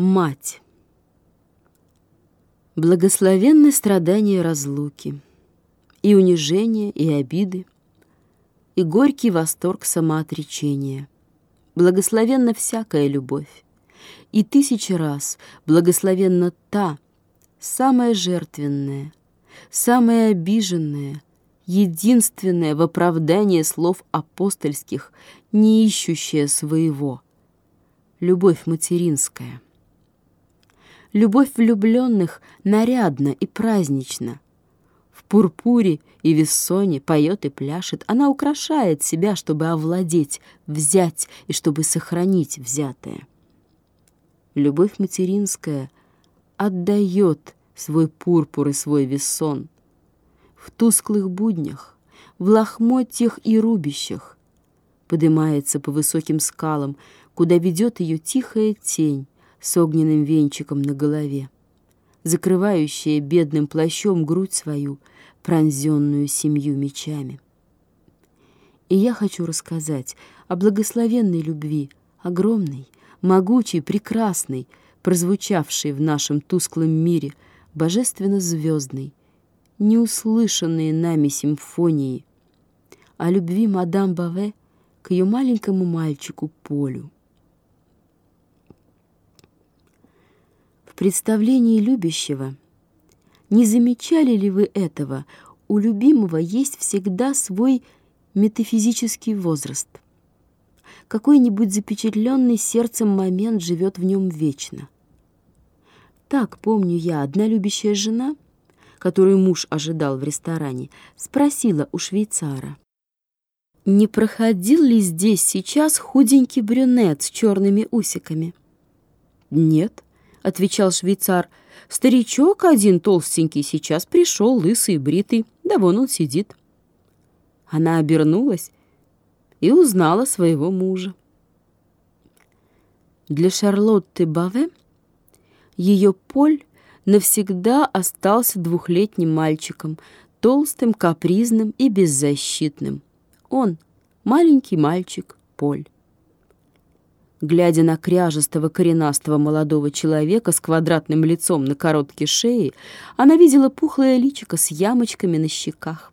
Мать. Благословенны страдания разлуки, И унижения, и обиды, И горький восторг самоотречения. Благословенна всякая любовь, И тысячи раз благословенна та, Самая жертвенная, самая обиженная, Единственная в оправдание слов апостольских, Не ищущая своего. Любовь материнская — Любовь влюбленных нарядна и празднична. В пурпуре и вессоне поет и пляшет. Она украшает себя, чтобы овладеть, взять и чтобы сохранить взятое. Любовь материнская отдает свой пурпур и свой весон. В тусклых буднях, в лохмотьях и рубищах поднимается по высоким скалам, куда ведет ее тихая тень, с огненным венчиком на голове, закрывающая бедным плащом грудь свою, пронзенную семью мечами. И я хочу рассказать о благословенной любви, огромной, могучей, прекрасной, прозвучавшей в нашем тусклом мире, божественно-звездной, неуслышанной нами симфонии, о любви мадам Баве к ее маленькому мальчику Полю. Представлении любящего. Не замечали ли вы этого? У любимого есть всегда свой метафизический возраст. Какой-нибудь запечатленный сердцем момент живет в нем вечно. Так, помню я, одна любящая жена, которую муж ожидал в ресторане, спросила у швейцара, не проходил ли здесь сейчас худенький брюнет с черными усиками? «Нет», — отвечал швейцар. «Старичок один толстенький сейчас пришел, лысый и бритый. Да вон он сидит». Она обернулась и узнала своего мужа. Для Шарлотты Баве ее Поль навсегда остался двухлетним мальчиком, толстым, капризным и беззащитным. Он — маленький мальчик Поль. Глядя на кряжестого коренастого молодого человека с квадратным лицом на короткой шее, она видела пухлое личико с ямочками на щеках.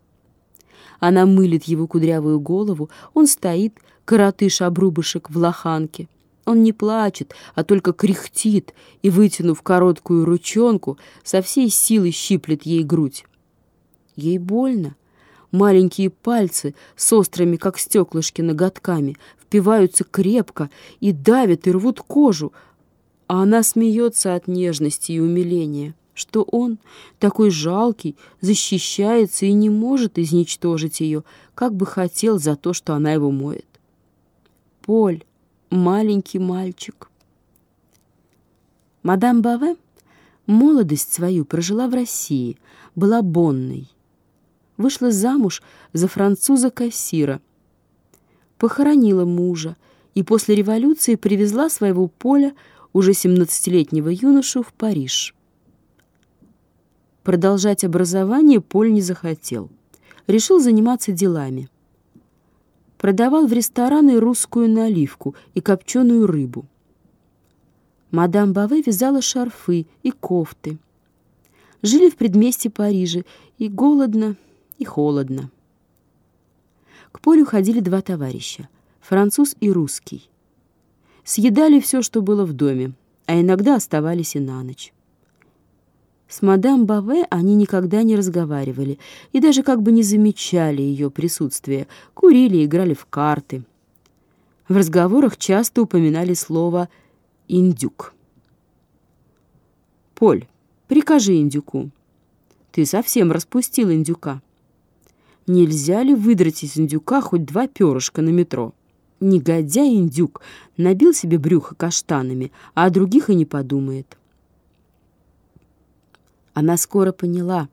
Она мылит его кудрявую голову, он стоит, коротыш-обрубышек в лоханке. Он не плачет, а только кряхтит и, вытянув короткую ручонку, со всей силы щиплет ей грудь. Ей больно. Маленькие пальцы с острыми, как стеклышки, ноготками впиваются крепко и давят и рвут кожу, а она смеется от нежности и умиления, что он, такой жалкий, защищается и не может изничтожить ее, как бы хотел за то, что она его моет. Поль, маленький мальчик. Мадам Баве молодость свою прожила в России, была бонной. Вышла замуж за француза-кассира — похоронила мужа и после революции привезла своего поля, уже 17-летнего юношу, в Париж. Продолжать образование Поль не захотел. Решил заниматься делами. Продавал в рестораны русскую наливку и копченую рыбу. Мадам Баве вязала шарфы и кофты. Жили в предместе Парижа, и голодно, и холодно. К полю ходили два товарища — француз и русский. Съедали все, что было в доме, а иногда оставались и на ночь. С мадам Баве они никогда не разговаривали и даже как бы не замечали ее присутствия, курили и играли в карты. В разговорах часто упоминали слово «индюк». «Поль, прикажи индюку. Ты совсем распустил индюка». Нельзя ли выдрать из индюка хоть два перышка на метро? Негодяй индюк набил себе брюхо каштанами, а о других и не подумает. Она скоро поняла,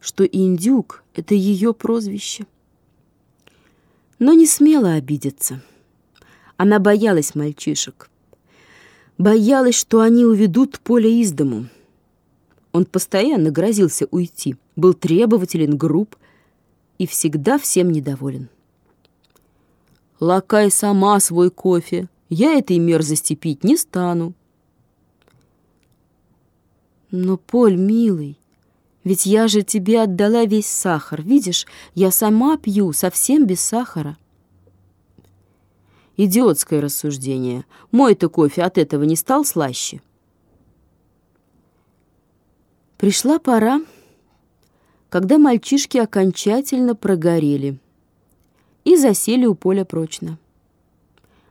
что индюк — это ее прозвище. Но не смела обидеться. Она боялась мальчишек. Боялась, что они уведут поле из дому. Он постоянно грозился уйти, был требователен, груб, и всегда всем недоволен. «Лакай сама свой кофе, я этой мерзости пить не стану». Но, Поль, милый, ведь я же тебе отдала весь сахар. Видишь, я сама пью, совсем без сахара. Идиотское рассуждение. Мой-то кофе от этого не стал слаще. Пришла пора, когда мальчишки окончательно прогорели и засели у поля прочно.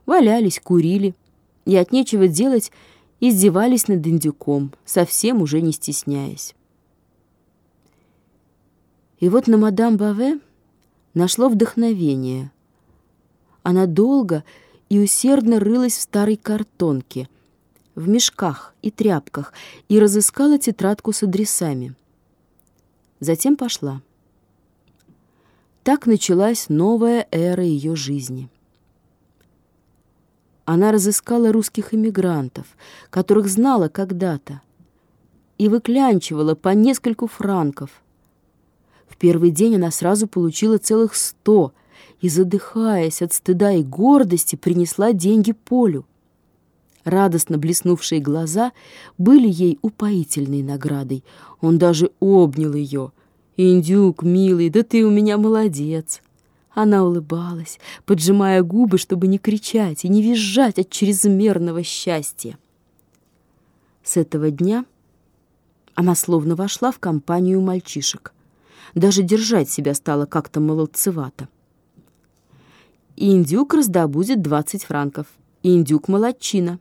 Валялись, курили, и от нечего делать издевались над индюком, совсем уже не стесняясь. И вот на мадам Баве нашло вдохновение. Она долго и усердно рылась в старой картонке, в мешках и тряпках, и разыскала тетрадку с адресами. Затем пошла. Так началась новая эра ее жизни. Она разыскала русских эмигрантов, которых знала когда-то, и выклянчивала по нескольку франков. В первый день она сразу получила целых сто и, задыхаясь от стыда и гордости, принесла деньги Полю. Радостно блеснувшие глаза были ей упоительной наградой. Он даже обнял ее. «Индюк, милый, да ты у меня молодец!» Она улыбалась, поджимая губы, чтобы не кричать и не визжать от чрезмерного счастья. С этого дня она словно вошла в компанию мальчишек. Даже держать себя стало как-то молодцевато. Индюк раздобудет двадцать франков. Индюк молодчина.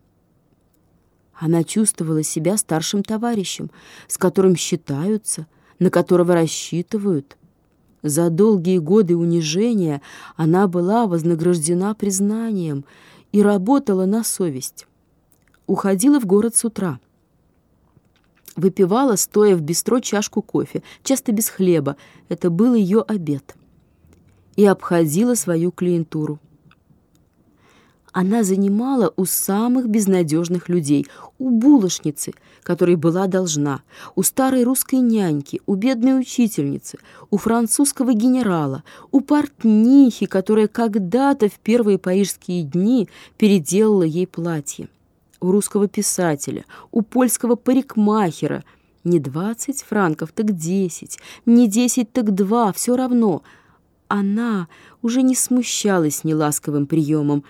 Она чувствовала себя старшим товарищем, с которым считаются, на которого рассчитывают — за долгие годы унижения она была вознаграждена признанием и работала на совесть. Уходила в город с утра. Выпивала, стоя в бистро, чашку кофе, часто без хлеба. Это был ее обед. И обходила свою клиентуру она занимала у самых безнадежных людей, у булочницы, которой была должна, у старой русской няньки, у бедной учительницы, у французского генерала, у портнихи, которая когда-то в первые парижские дни переделала ей платье, у русского писателя, у польского парикмахера. Не двадцать франков, так десять, не десять, так два, все равно. Она уже не смущалась неласковым приемом,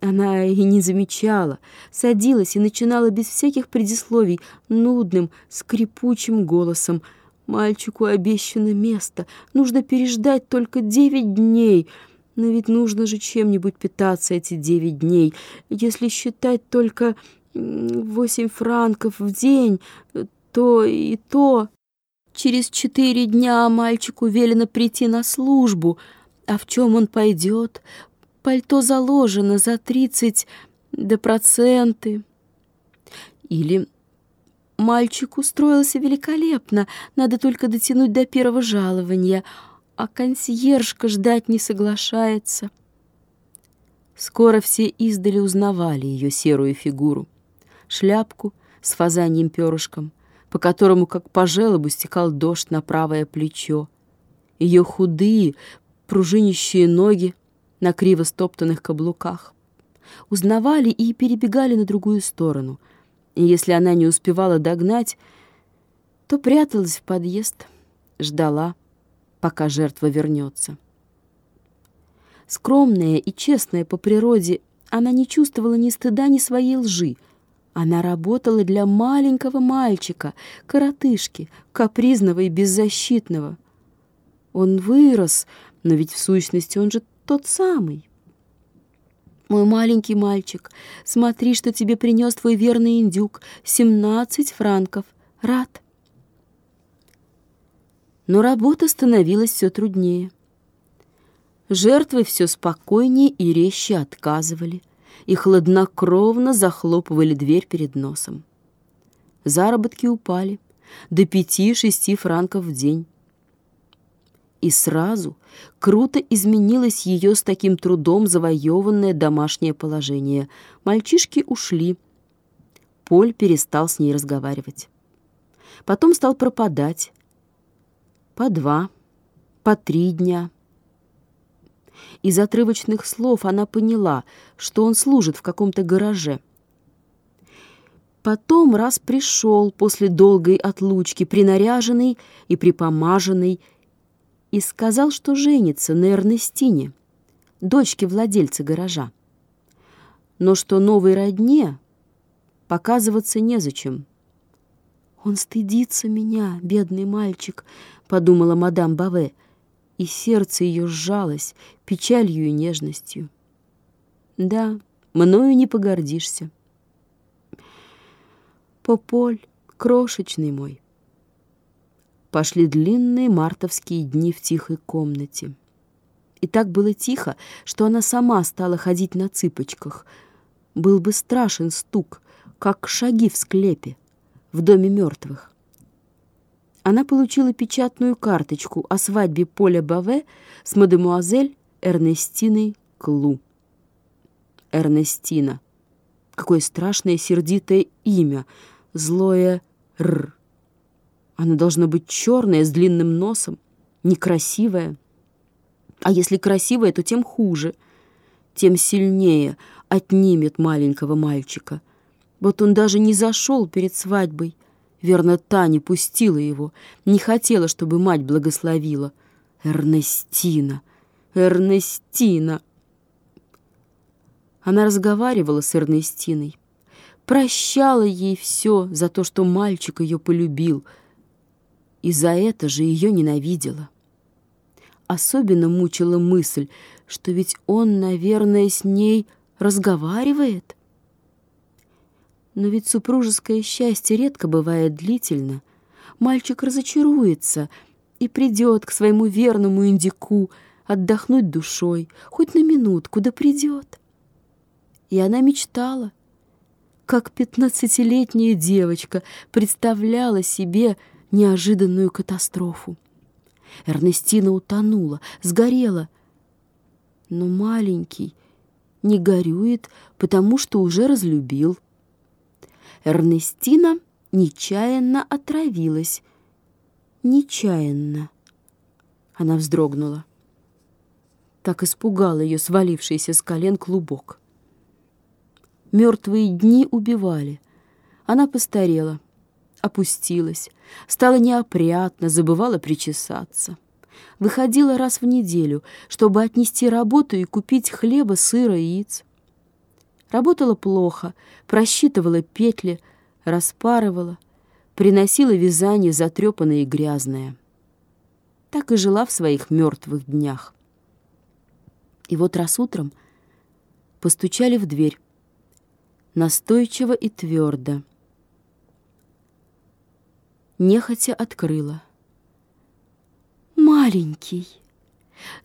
она и не замечала, садилась и начинала без всяких предисловий нудным, скрипучим голосом. «Мальчику обещано место, нужно переждать только девять дней». Но ведь нужно же чем-нибудь питаться эти девять дней. Если считать только восемь франков в день, то и то. Через четыре дня мальчику велено прийти на службу. А в чем он пойдет? Пальто заложено за тридцать да проценты. Или мальчик устроился великолепно, надо только дотянуть до первого жалования, а консьержка ждать не соглашается. Скоро все издали узнавали ее серую фигуру, шляпку с фазаньем перышком, по которому, как по желобу, стекал дождь на правое плечо, ее худые, пружинищие ноги, на криво стоптанных каблуках. Узнавали и перебегали на другую сторону. И если она не успевала догнать, то пряталась в подъезд, ждала, пока жертва вернется. Скромная и честная по природе, она не чувствовала ни стыда, ни своей лжи. Она работала для маленького мальчика, коротышки, капризного и беззащитного. Он вырос, но ведь в сущности он же тот самый. Мой маленький мальчик, смотри, что тебе принес твой верный индюк. Семнадцать франков. Рад. Но работа становилась все труднее. Жертвы все спокойнее и резче отказывали и хладнокровно захлопывали дверь перед носом. Заработки упали до пяти-шести франков в день. И сразу круто изменилось ее с таким трудом завоеванное домашнее положение. Мальчишки ушли. Поль перестал с ней разговаривать. Потом стал пропадать. По два, по три дня. Из отрывочных слов она поняла, что он служит в каком-то гараже. Потом раз пришел после долгой отлучки, принаряженный и припомаженный, и сказал, что женится на Эрнестине, дочке владельца гаража. Но что новой родне показываться незачем. «Он стыдится меня, бедный мальчик», — подумала мадам Баве, и сердце ее сжалось печалью и нежностью. «Да, мною не погордишься». Пополь, крошечный мой. Пошли длинные мартовские дни в тихой комнате. И так было тихо, что она сама стала ходить на цыпочках. Был бы страшен стук, как шаги в склепе, в доме мертвых. Она получила печатную карточку о свадьбе Поля Баве с мадемуазель Эрнестиной Клу. Эрнестина. Какое страшное сердитое имя — злое «р». Она должна быть черная, с длинным носом, некрасивая. А если красивая, то тем хуже, тем сильнее отнимет маленького мальчика. Вот он даже не зашел перед свадьбой. Верно, та не пустила его, не хотела, чтобы мать благословила. Эрнестина, Эрнестина. Она разговаривала с Эрнестиной, прощала ей все за то, что мальчик ее полюбил, и за это же ее ненавидела. Особенно мучила мысль, что ведь он, наверное, с ней разговаривает. Но ведь супружеское счастье редко бывает длительно. Мальчик разочаруется и придет к своему верному индику отдохнуть душой, хоть на минутку, да придет. И она мечтала, как пятнадцатилетняя девочка представляла себе неожиданную катастрофу. Эрнестина утонула, сгорела. Но маленький не горюет, потому что уже разлюбил. Эрнестина нечаянно отравилась. Нечаянно. Она вздрогнула. Так испугал ее свалившийся с колен клубок. Мертвые дни убивали. Она постарела, опустилась, стала неопрятна, забывала причесаться. Выходила раз в неделю, чтобы отнести работу и купить хлеба, сыра и яиц. Работала плохо, просчитывала петли, распарывала, приносила вязание затрепанное и грязное. Так и жила в своих мертвых днях. И вот раз утром постучали в дверь настойчиво и твердо. Нехотя открыла. «Маленький!»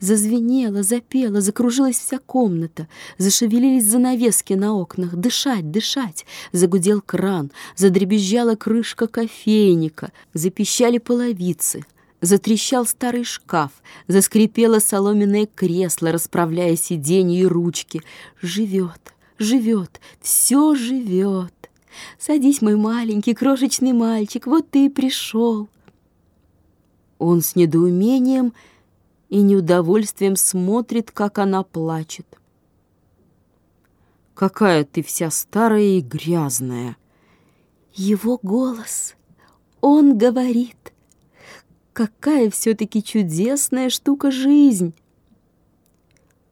Зазвенела, запела, закружилась вся комната, зашевелились занавески на окнах. Дышать, дышать! Загудел кран, задребезжала крышка кофейника, запищали половицы, затрещал старый шкаф, заскрипело соломенное кресло, расправляя сиденья и ручки. Живет, живет, все живет. Садись, мой маленький крошечный мальчик, вот ты и пришел. Он с недоумением и неудовольствием смотрит, как она плачет. «Какая ты вся старая и грязная!» Его голос, он говорит. Какая все-таки чудесная штука жизнь!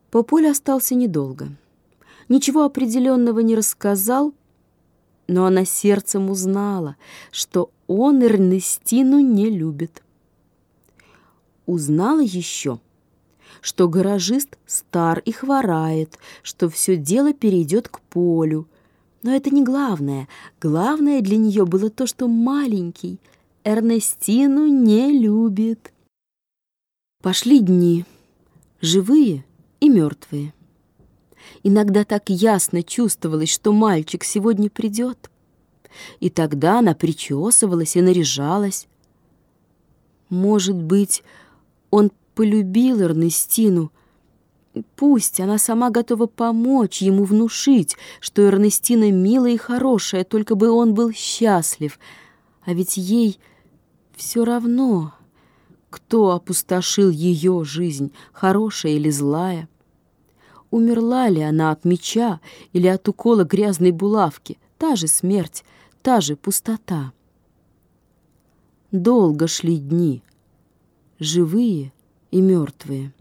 Пополь остался недолго ничего определенного не рассказал, но она сердцем узнала, что он Эрнестину не любит. Узнала еще, что гаражист стар и хворает, что все дело перейдет к полю. Но это не главное. Главное для нее было то, что маленький Эрнестину не любит. Пошли дни, живые и мертвые. Иногда так ясно чувствовалось, что мальчик сегодня придет. И тогда она причесывалась и наряжалась. Может быть, он полюбил Эрнестину. Пусть она сама готова помочь ему внушить, что Эрнестина милая и хорошая, только бы он был счастлив. А ведь ей все равно, кто опустошил ее жизнь, хорошая или злая. Умерла ли она от меча или от укола грязной булавки? Та же смерть, та же пустота. Долго шли дни, живые и мертвые.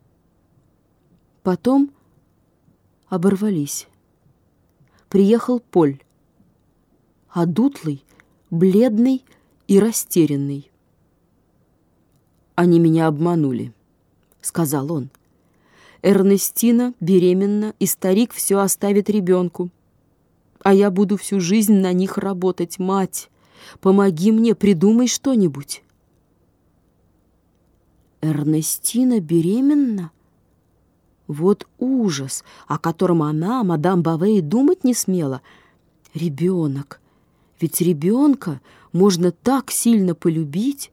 Потом оборвались. Приехал Поль, одутлый, бледный и растерянный. «Они меня обманули», — сказал он. «Эрнестина беременна, и старик все оставит ребенку. А я буду всю жизнь на них работать, мать. Помоги мне, придумай что-нибудь». Эрнестина беременна? Вот ужас, о котором она, мадам Баве, и думать не смела. Ребенок. Ведь ребенка можно так сильно полюбить.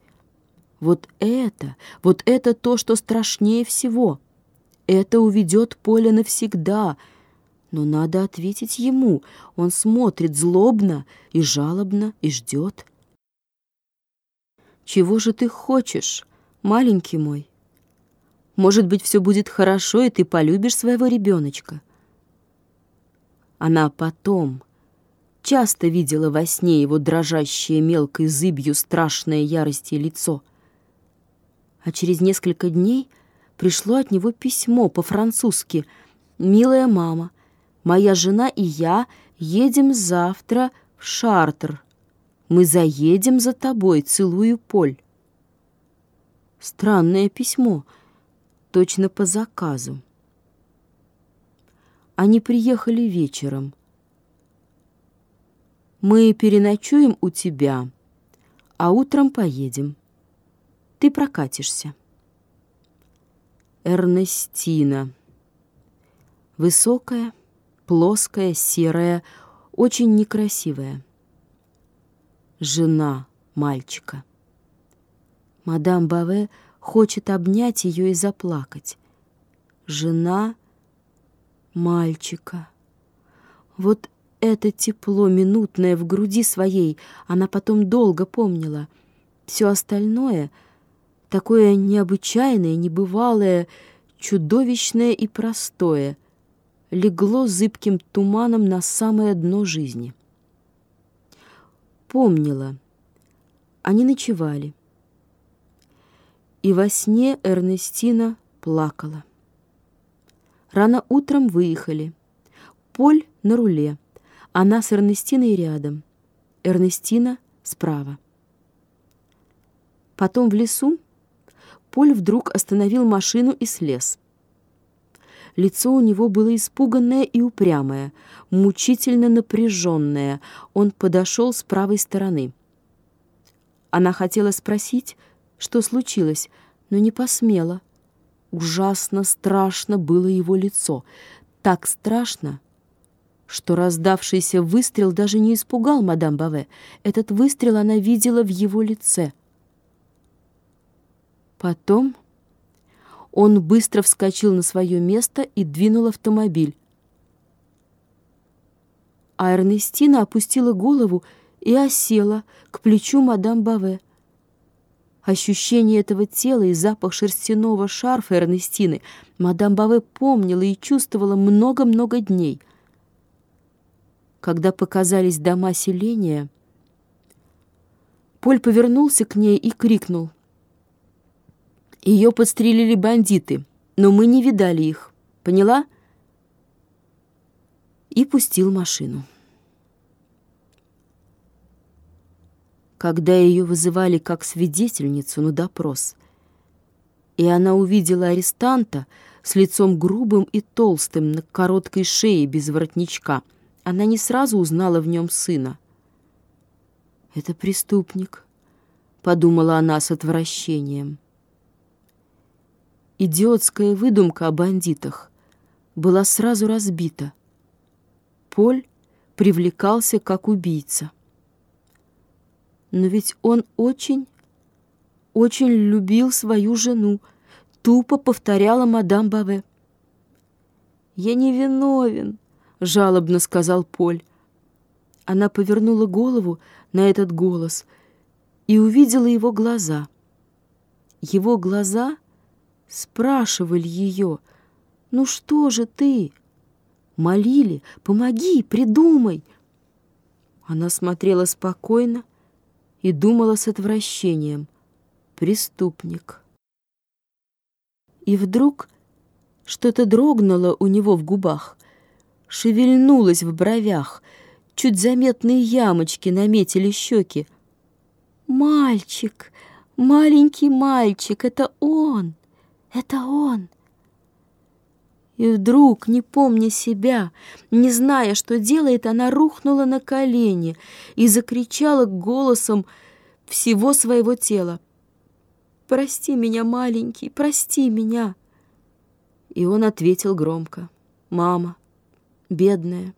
Вот это, вот это то, что страшнее всего. Это уведет Поле навсегда. Но надо ответить ему. Он смотрит злобно и жалобно и ждет. «Чего же ты хочешь?» маленький мой. Может быть, все будет хорошо, и ты полюбишь своего ребеночка. Она потом часто видела во сне его дрожащее мелкой зыбью страшное ярости лицо. А через несколько дней пришло от него письмо по-французски. «Милая мама, моя жена и я едем завтра в Шартер. Мы заедем за тобой, целую Поль». Странное письмо, точно по заказу. Они приехали вечером. Мы переночуем у тебя, а утром поедем. Ты прокатишься. Эрнестина. Высокая, плоская, серая, очень некрасивая. Жена мальчика. Мадам Баве хочет обнять ее и заплакать. Жена мальчика. Вот это тепло минутное в груди своей она потом долго помнила. Все остальное, такое необычайное, небывалое, чудовищное и простое, легло зыбким туманом на самое дно жизни. Помнила. Они ночевали и во сне Эрнестина плакала. Рано утром выехали. Поль на руле, она с Эрнестиной рядом. Эрнестина справа. Потом в лесу Поль вдруг остановил машину и слез. Лицо у него было испуганное и упрямое, мучительно напряженное. Он подошел с правой стороны. Она хотела спросить, что случилось, но не посмела. Ужасно страшно было его лицо. Так страшно, что раздавшийся выстрел даже не испугал мадам Баве. Этот выстрел она видела в его лице. Потом он быстро вскочил на свое место и двинул автомобиль. А Эрнестина опустила голову и осела к плечу мадам Баве. Ощущение этого тела и запах шерстяного шарфа Эрнестины мадам Баве помнила и чувствовала много-много дней. Когда показались дома селения, Поль повернулся к ней и крикнул. «Ее подстрелили бандиты, но мы не видали их. Поняла?» И пустил машину. когда ее вызывали как свидетельницу на допрос. И она увидела арестанта с лицом грубым и толстым на короткой шее без воротничка. Она не сразу узнала в нем сына. «Это преступник», — подумала она с отвращением. Идиотская выдумка о бандитах была сразу разбита. Поль привлекался как убийца. Но ведь он очень, очень любил свою жену, тупо повторяла мадам Баве. «Я не виновен», — жалобно сказал Поль. Она повернула голову на этот голос и увидела его глаза. Его глаза спрашивали ее, «Ну что же ты?» Молили, «Помоги, придумай!» Она смотрела спокойно и думала с отвращением. Преступник. И вдруг что-то дрогнуло у него в губах, шевельнулось в бровях, чуть заметные ямочки наметили щеки. «Мальчик, маленький мальчик, это он, это он!» И вдруг, не помня себя, не зная, что делает, она рухнула на колени и закричала голосом всего своего тела. «Прости меня, маленький, прости меня!» И он ответил громко. «Мама, бедная!»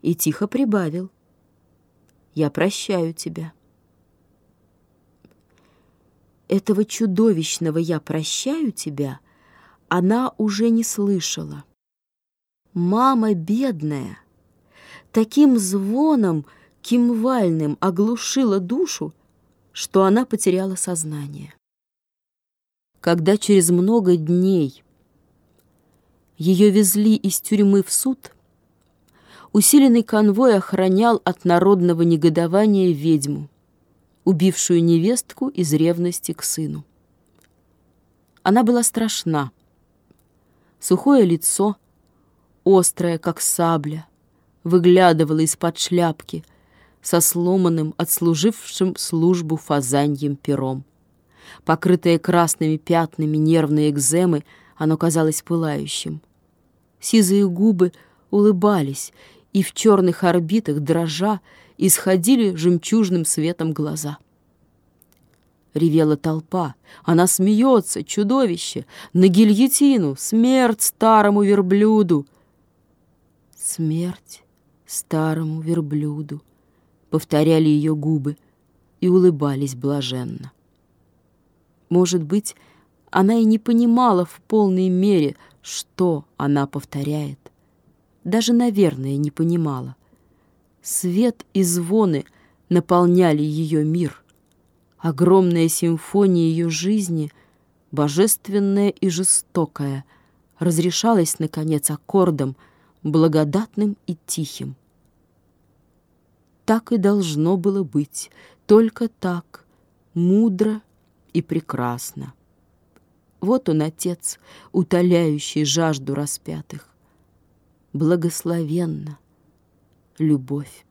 И тихо прибавил. «Я прощаю тебя!» Этого чудовищного «я прощаю тебя» она уже не слышала. Мама бедная, таким звоном кимвальным оглушила душу, что она потеряла сознание. Когда через много дней ее везли из тюрьмы в суд, усиленный конвой охранял от народного негодования ведьму, убившую невестку из ревности к сыну. Она была страшна, Сухое лицо, острое, как сабля, выглядывало из-под шляпки со сломанным, отслужившим службу фазаньем пером. Покрытое красными пятнами нервной экземы, оно казалось пылающим. Сизые губы улыбались, и в черных орбитах дрожа исходили жемчужным светом глаза. Ревела толпа. Она смеется, чудовище. На гильотину. Смерть старому верблюду. Смерть старому верблюду. Повторяли ее губы и улыбались блаженно. Может быть, она и не понимала в полной мере, что она повторяет. Даже, наверное, не понимала. Свет и звоны наполняли ее мир — Огромная симфония ее жизни, божественная и жестокая, разрешалась, наконец, аккордом, благодатным и тихим. Так и должно было быть, только так, мудро и прекрасно. Вот он, Отец, утоляющий жажду распятых. Благословенна любовь.